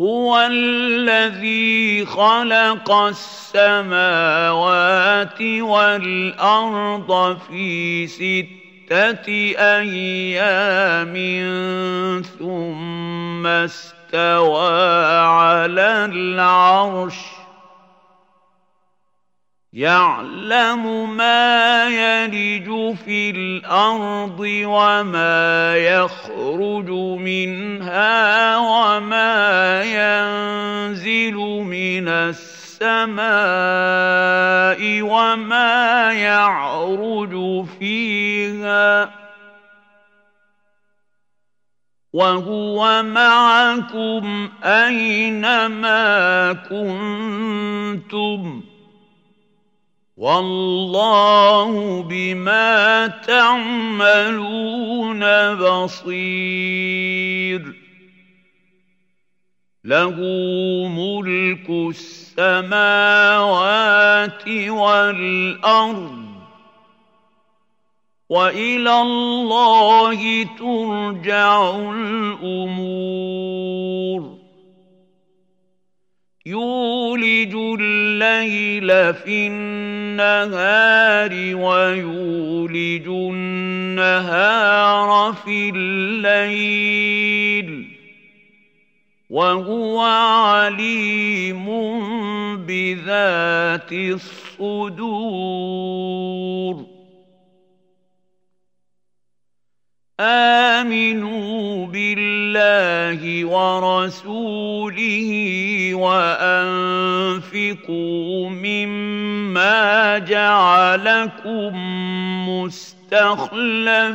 هو الذي خلق السماوات والأرض في ستة أيام ثم استوى على العرش. يعلم ما يلج في الأرض وما يخرج منها وما ينزل من السماء وما يعرج فيها وهو معكم اينما كنتم والله بما تعملون بصير. له ملك السماوات والأرض وإلى الله ترجع الأمور. يولج الليل في النهار ويولج النهار في الليل وهو عليم بذات الصدور. آمنوا بالله ورسوله وأنفقوا مما جعلكم مستخلفين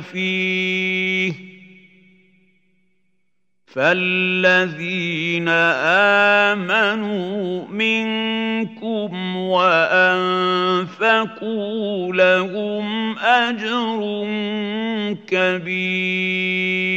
فيه فالذين آمنوا منكم وأنفقوا لهم أجر كبير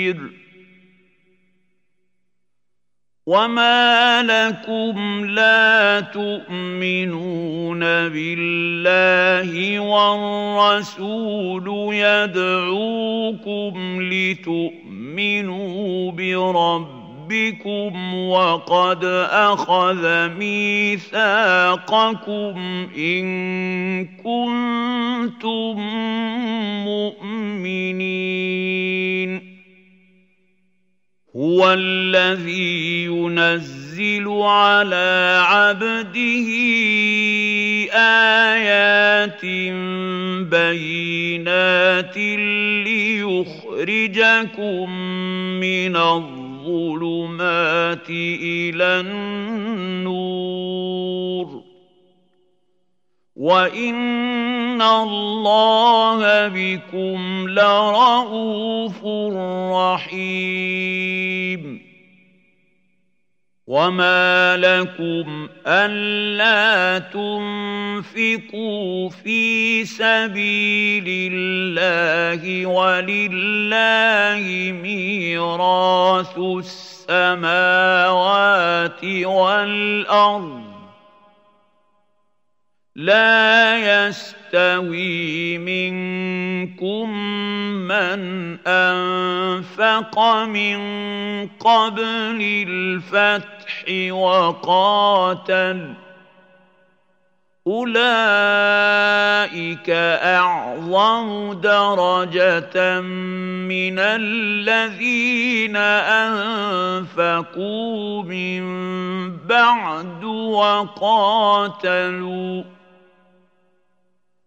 وما لكم لا تؤمنون بالله والرسول يدعوكم لتؤمنوا تؤمنوا بربكم وقد اخذ ميثاقكم ان كنتم مؤمنين هو الذي ينزل على عبده آيات بينات ليخرج يخرجكم من الظلمات إلى النور. وإن الله بكم لرءوف رحيم. وما لكم الا تنفقوا في سبيل الله ولله ميراث السماوات والارض لا يستوي منكم من أنفق من قبل الفتح وقاتل. أولئك أعظم درجة من الذين أنفقوا من بعد وقاتلوا.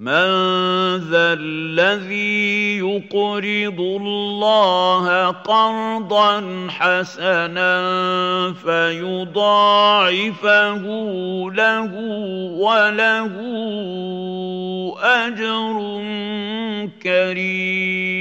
من ذا الذي يقرض الله قرضا حسنا فيضاعفه له وله أجر كريم.